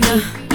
Nina.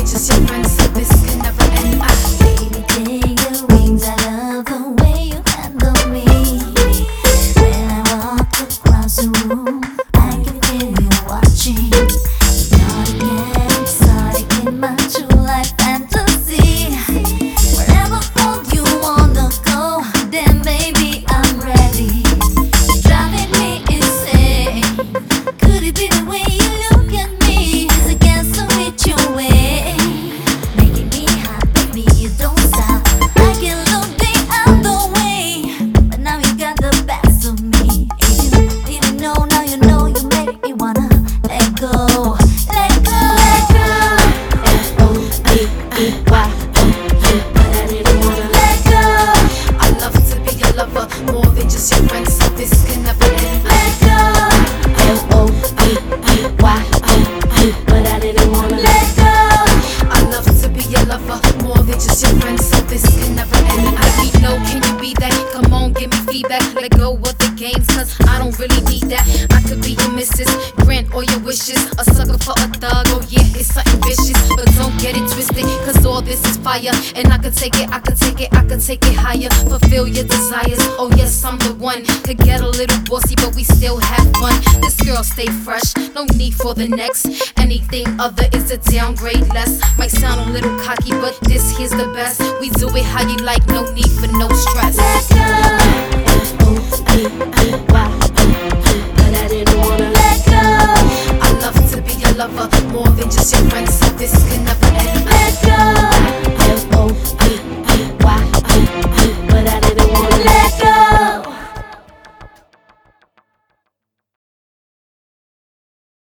bitches, your friends Just your friend, so this can never end. I need no, can you be that? Come on, give me feedback. Let go of the games, cause I don't really need that. I could be your missus, grant all your wishes. A sucker for a thug, oh yeah, it's something fire. And I could take it, I could take it, I could take it higher. Fulfill your desires, oh yes, I'm the one. Could get a little bossy, but we still have fun. This girl stay fresh, no need for the next. Anything other is a downgrade less. Might sound a little cocky, but this here's the best. We do it how you like, no need for no stress. Let go.